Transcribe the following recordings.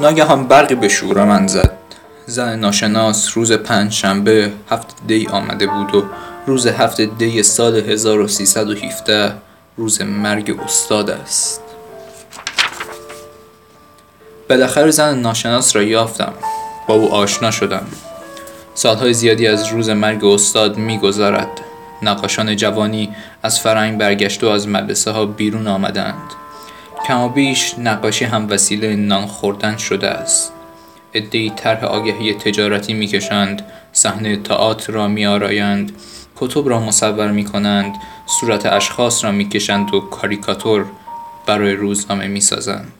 ناگهان برقی به شور من زد. زن ناشناس روز پنج شنبه هفت دی آمده بود و روز هفت دی سال 1317 روز مرگ استاد است. بالاخره زن ناشناس را یافتم. با او آشنا شدم. سالهای زیادی از روز مرگ استاد میگذرد. نقاشان جوانی از فرنگ برگشت و از مدرسه ها بیرون آمدند. کما بیش نقاشی هم وسیله نان خوردن شده است. عدهای طرح آگهی تجارتی می‌کشند صحنه تئاتر را میآرایند کتب را مصور می‌کنند صورت اشخاص را می‌کشند و کاریکاتور برای روزنامه می‌سازند.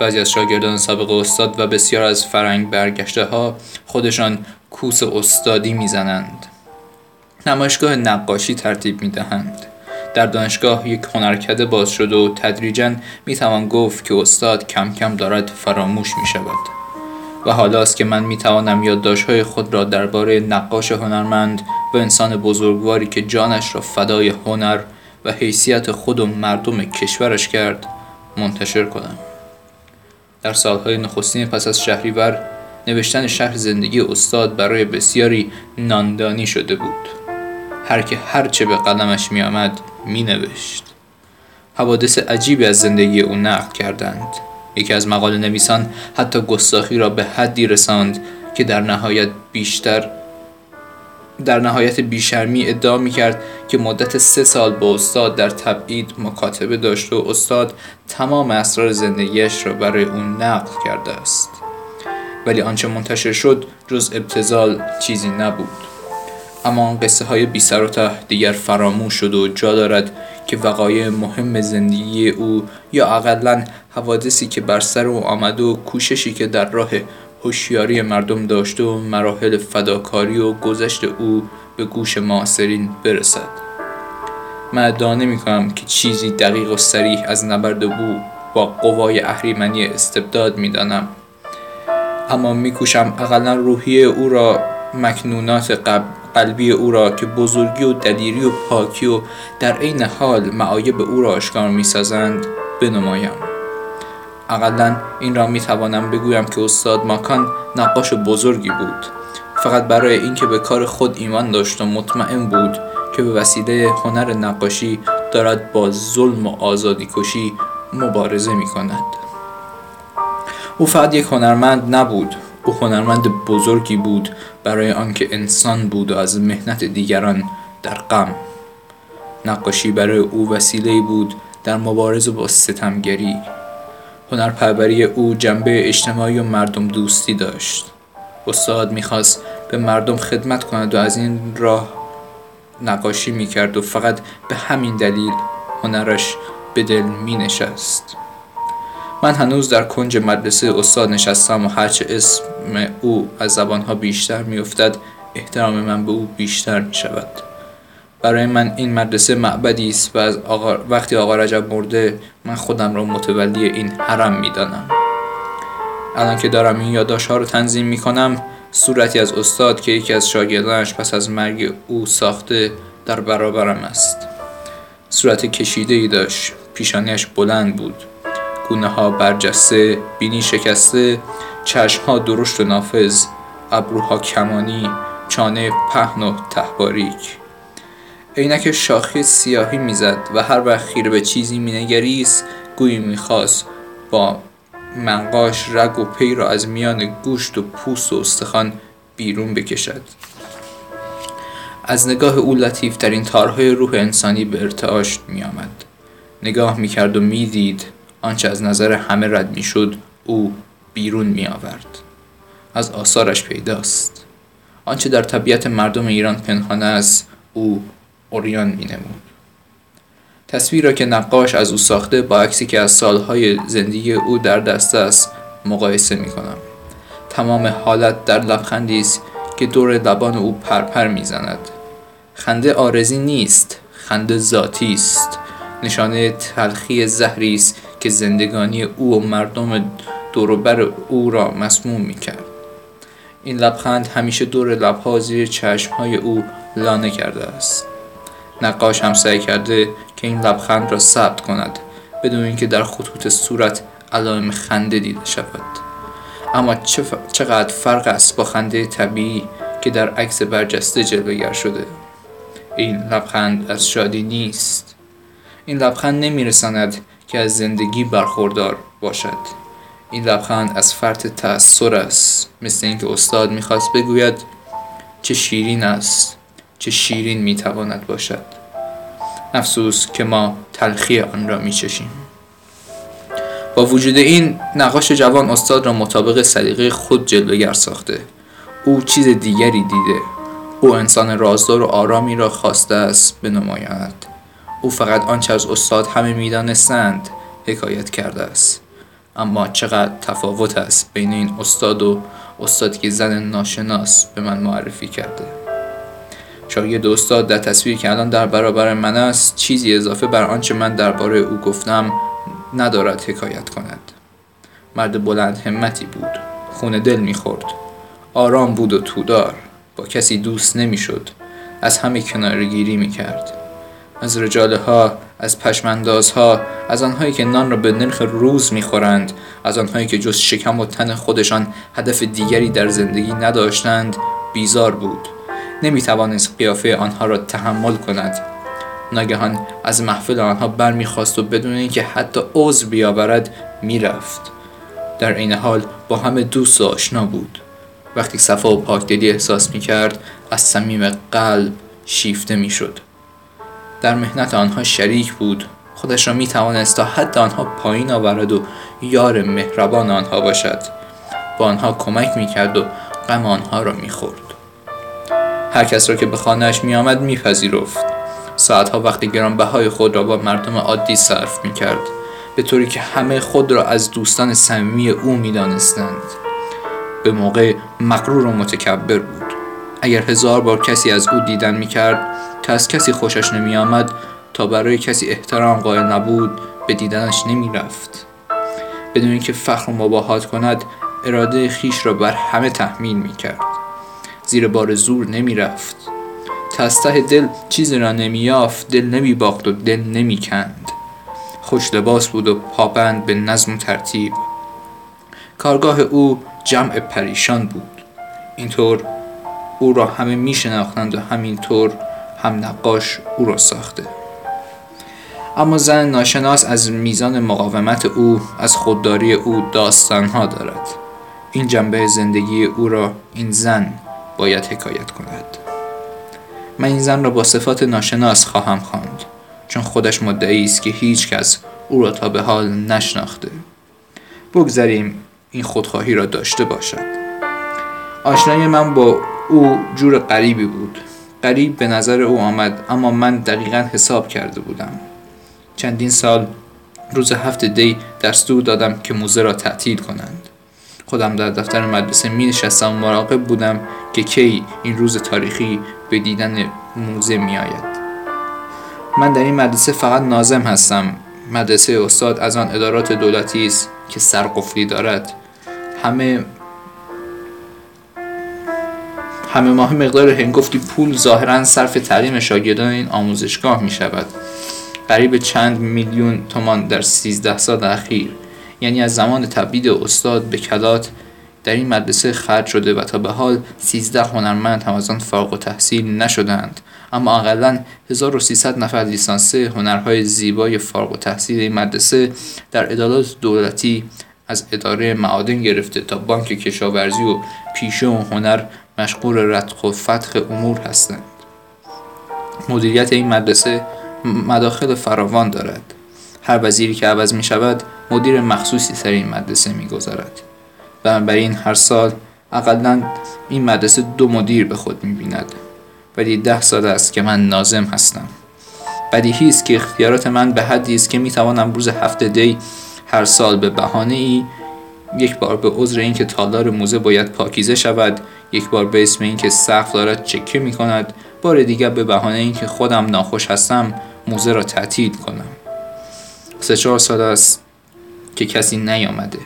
بعضی از شاگردان سابق استاد و بسیار از فرنگ برگشته ها خودشان کوس استادی می‌زنند. نمایشگاه نقاشی ترتیب می‌دهند. در دانشگاه یک هنرکده باز شده و تدریجا می‌توان گفت که استاد کم کم دارد فراموش می شود و حالاست که من می‌توانم یادداشت‌های خود را درباره نقاش هنرمند و انسان بزرگواری که جانش را فدای هنر و حیثیت خود و مردم کشورش کرد منتشر کنم. در سالهای نخستین پس از شهریور نوشتن شهر زندگی استاد برای بسیاری ناندانی شده بود. هر که هرچه به قلمش می آمد می نوشت حوادث عجیبی از زندگی او نقل کردند. یکی از مقاله نویسان حتی گستاخی را به حدی رساند که در نهایت بیشتر در نهایت بیشرمی ادعا می کرد که مدت سه سال با استاد در تبعید مکاتبه داشت و استاد تمام اسرار زندگیش را برای او نقل کرده است. ولی آنچه منتشر شد جز ابتزال چیزی نبود. اما آن قصه های بی سر و ته دیگر فراموش شد و جا دارد که وقایع مهم زندگی او یا اقلا حوادثی که بر سر او آمد و کوششی که در راه هوشیاری مردم داشته و مراحل فداکاری و گذشت او به گوش معاصرین برسد من ادعا نمی کنم که چیزی دقیق و سریح از نبرد او با قوای اهریمنی استبداد می دانم. اما میکوشم اقلا روحیه او را مکنونات قبل قلبی او را که بزرگی و دلیری و پاکی و در عین حال معایب او را آشکار می‌سازند بنمایم اقلا این را می‌توانم بگویم که استاد ماکان نقاش بزرگی بود. فقط برای اینکه به کار خود ایمان داشت و مطمئن بود که به وسیله هنر نقاشی دارد با ظلم و آزادی کشی مبارزه می کند. او فقط یک هنرمند نبود. او هنرمند بزرگی بود برای آنکه انسان بود و از مهنت دیگران در غم. نقاشی برای او وسیله بود در مبارزه با ستمگری. هنرپروری او جنبه اجتماعی و مردم دوستی داشت. استاد می‌خواست به مردم خدمت کند و از این راه نقاشی می‌کرد و فقط به همین دلیل هنرش به دل مینشست. من هنوز در کنج مدرسه استاد نشستم و هرچه اسم او از زبانها بیشتر میافتد احترام من به او بیشتر می شود برای من این مدرسه معبدی است و از آقا وقتی آقا رجب مرده من خودم را متولی این حرم می‌دانم. الان که دارم این یادداشت ها رو تنظیم می کنم صورتی از استاد که یکی از شاگردانش پس از مرگ او ساخته در برابرم است. صورت کشیده ای داشت پیشانیش بلند بود. گونه ها برجسته بینی شکسته چشم ها درشت و نافذ ابروها کمانی چانه پهن و تهباریک عینک شاخی سیاهی می‌زد و هر وقت خیره به چیزی مینگریست گویی می‌خواست با منقاش رگ و پی را از میان گوشت و پوست و استخوان بیرون بکشد از نگاه او لطیفترین تارهای روح انسانی به ارتعاش می آمد. نگاه می کرد و می دید آنچه از نظر همه رد می شد او بیرون می آورد. از آثارش پیداست. آنچه در طبیعت مردم ایران پنهانه است او اوریان می نمود. تصویر را که نقاش از او ساخته با عکسی که از سالهای زندگی او در دست است مقایسه می کنم. تمام حالت در لبخندی است که دور لبان او پرپر می‌زند خنده آرزی نیست خنده ذاتی است نشانه تلخی زهری است که زندگانی او و مردم دوروبر او را مسموم می کرد. این لبخند همیشه دور لبها زیر چشمهای او لانه کرده است. نقاش هم سعی کرده که این لبخند را ثبت کند بدون اینکه در خطوط صورت علائم خنده دیده شود. اما چقدر فرق است با خنده طبیعی که در عکس برجسته جلوگر شده این لبخند از شادی نیست این لبخند نمیرساند که از زندگی برخوردار باشد. این لبخند از فرط تأثیر است. مثل اینکه استاد می‌خواست بگوید چه شیرین است چه شیرین می‌تواند باشد. افسوس که ما تلخی آن را میچشیم. با وجود این نقاش جوان استاد را مطابق سلیقه خود جلوگر ساخته. او چیز دیگری دیده. او انسان رازدار و آرامی را خواسته است بنماید او فقط آنچه از استاد همه می‌دانستند حکایت کرده است. اما چقدر تفاوت است بین این استاد و استادی که زن ناشناس به من معرفی کرده. شاگرد استاد در تصویری که الان در برابر من است چیزی اضافه بر آنچه من درباره او گفتم ندارد حکایت کند. مرد بلند همتی بود خون دل می‌خورد. آرام بود و تودار با کسی دوست نمی‌شد. از همه کنارگیری می‌کرد. از رجاله ها از ها از آنهایی که نان را به نرخ روز می‌خورند از آنهایی که جز شکم و تن خودشان هدف دیگری در زندگی نداشتند بیزار بود. نمی‌توانست قیافه آنها را تحمل کند. ناگهان از محفل آنها برمیخواست و بدون اینکه حتی عذر بیاورد می‌رفت. در این حال با همه دوست و آشنا بود. وقتی صفا و پاکدلی احساس می‌کرد از صمیم قلب شیفته می‌شد. در مهنت آنها شریک بود. خودش را می توانست تا حد آنها پایین آورد و یار مهربان آنها باشد. با آنها کمک می کرد و غم آنها را می خورد هر کس را که به خانهاش می آمد می پذیرفت ساعتها وقتی گرانبهای خود را با مردم عادی صرف می کرد به طوری که همه خود را از دوستان صمیمی او می دانستند. به موقع مقرور و متکبر بود. اگر هزار بار کسی از او دیدن می کرد که از کسی خوشش نمی آمد تا برای کسی احترام قائل نبود به دیدنش نمی رفت بدون اینکه فخر و مباهات کند اراده خیش را بر همه تحمیل می کرد زیر بار زور نمی رفت تسته دل چیزی را نمی یافت دل نمی باخت و دل نمی کند خوش لباس بود و پابند به نظم و ترتیب. کارگاه او جمع پریشان بود. اینطور او را همه می شناختند و همینطور هم نقاش او را ساخته. اما زن ناشناس از میزان مقاومت او از خودداری او داستانها دارد. این جنبه زندگی او را این زن باید حکایت کند. من این زن را با صفات ناشناس خواهم خواند چون خودش مدعی است که هیچ کس او را تا به حال نشناخته. بگذاریم این خودخواهی را داشته باشد. آشنایی من با او جور غریبی بود. قریب به نظر او آمد اما من دقیقا حساب کرده بودم. چندین سال روز هفته دی دستور دادم که موزه را تعطیل کنند. خودم در دفتر مدرسه می نشستم و مراقب بودم که کی این روز تاریخی به دیدن موزه می آید من در این مدرسه فقط نازم هستم. مدرسه استاد از آن ادارات دولتی است که سرقفلی دارد. همه همه ماه مقدار هنگفتی پول ظاهرا صرف تعلیم شاگردان این آموزشگاه می شود قریب چند میلیون تومان در 13 سال اخیر یعنی از زمان تبدید استاد به کلات در این مدرسه خرج شده و تا به حال 13 هنرمند هم از آن فارغ و تحصیل نشدند. اما اقلا 1300 نفر لیسانسه هنرهای زیبای فارغ و تحصیل این مدرسه در ادارات دولتی از اداره معادن گرفته تا بانک کشاورزی و پیشه و هنر مشغول رتق و فتح امور هستند. مدیریت این مدرسه مداخل فراوان دارد. هر وزیری که عوض می شود مدیر مخصوصی سر این مدرسه می گذارد بنابراین هر سال اقلا این مدرسه دو مدیر به خود می بیند ولی ده سال است که من نازم هستم. بدیهی است که اختیارات من به حدی است که می توانم روز هفته دی هر سال به بهانه ای یک بار به عذر اینکه تالار موزه باید پاکیزه شود یک بار به اسم اینکه سقف دارد چکه می کند. بار دیگر به بهانه اینکه خودم ناخوش هستم موزه را تعطیل کنم. سه چهار سال است که کسی نیامده.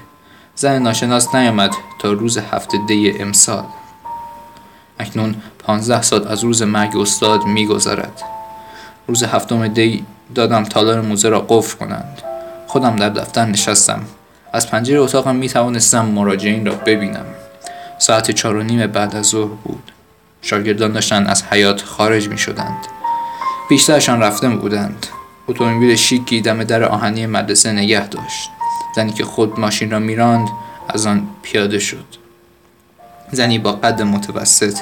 زن ناشناس نیامد تا روز هفته دی امسال. اکنون پانزده سال از روز مرگ استاد میگذرد روز هفتم دی دادم تالار موزه را قفل کنند. خودم در دفتر نشستم. از پنجره اتاقم می توانستم مراجعین را ببینم. ساعت چار و نیم بعد از ظهر بود. شاگردان داشتند از حیات خارج می شدند بیشترشان رفته بودند. اتومبیل شیکی دم در آهنی مدرسه نگه داشت. زنی که خود ماشین را میراند از آن پیاده شد. زنی با قد متوسط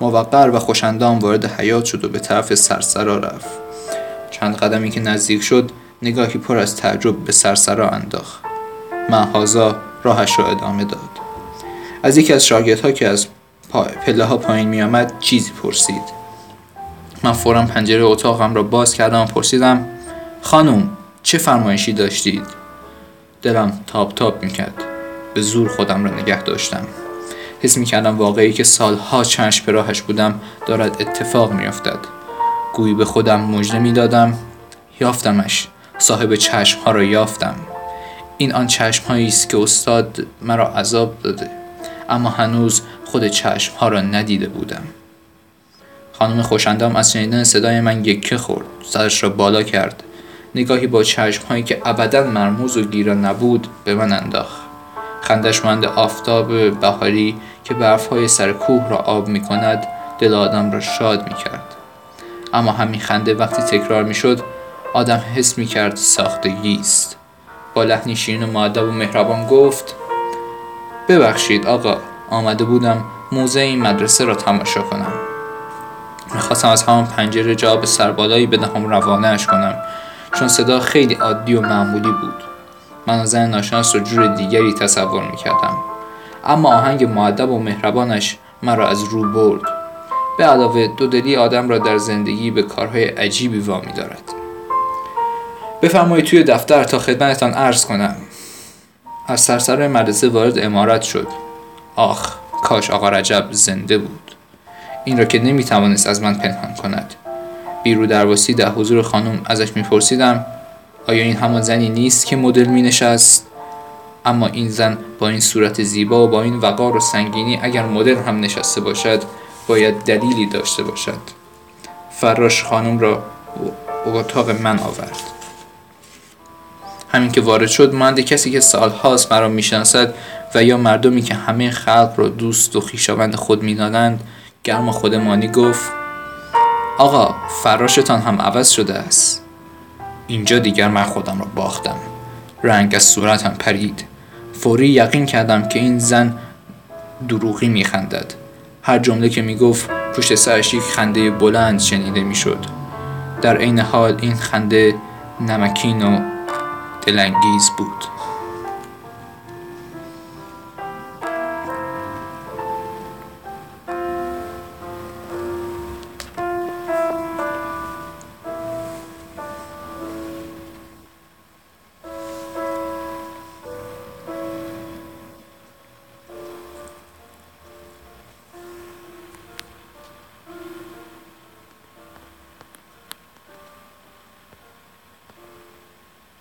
موقر و خوشندام وارد حیات شد و به طرف سرسرا رفت. چند قدمی که نزدیک شد نگاهی پر از تعجب به سرسرا انداخت. محازا راهش را ادامه داد. از یکی از شاگردها که از پله ها پایین می آمد چیزی پرسید. من فورا پنجره اتاقم را باز کردم و پرسیدم خانم چه فرمایشی داشتید؟ دلم تاب تاب می‌کرد. به زور خودم را نگه داشتم. حس می‌کردم واقعی که سالها چشم به راهش بودم دارد اتفاق میافتد. گویی به خودم مژده می‌دادم یافتمش صاحب چشم ها را یافتم. این آن چشم است که استاد مرا عذاب داده اما هنوز خود چشم ها را ندیده بودم. خانم خوشندام از شنیدن صدای من یکه خورد سرش را بالا کرد. نگاهی با چشم هایی که ابدا مرموز و گیرا نبود به من انداخت. خندش مند آفتاب بهاری که برف های سر کوه را آب می کند دل آدم را شاد می کرد اما همین خنده وقتی تکرار می شد آدم حس می کرد ساختگی است. با لحنی شیرین و معدب و مهربان گفت ببخشید آقا آمده بودم موزه این مدرسه را تماشا کنم. می‌خواستم از همان پنجره جواب سربالایی بدهم روانهاش کنم چون صدا خیلی عادی و معمولی بود. من زن ناشناس رو جور دیگری تصور می‌کردم. اما آهنگ معدب و مهربانش مرا از رو برد. به علاوه دودلی آدم را در زندگی به کارهای عجیبی وامی دارد. بفرمایید توی دفتر تا خدمتتان عرض کنم. از سرسر مدرسه وارد امارت شد. آخ کاش آقا رجب زنده بود. این را که نمی‌توانست از من پنهان کند. بیرو درواسی در حضور خانم ازش میپرسیدم آیا این همان زنی نیست که مدل می نشست؟ اما این زن با این صورت زیبا و با این وقار و سنگینی اگر مدل هم نشسته باشد باید دلیلی داشته باشد. فراش خانم را اتاق من آورد. همین که وارد شد مانده کسی که سالهاست مرا می‌شناسد و یا مردمی که همه خلق را دوست و خویشاوند خود مینادند گرم خودمانی گفت آقا فراشتان هم عوض شده است. اینجا دیگر من خودم را باختم. رنگ از صورتم پرید. فوری یقین کردم که این زن دروغی میخندد. هر جمله که می‌گفت پشت سرش یک خنده بلند شنیده می‌شد. در عین حال این خنده نمکین و دلانگیز بود.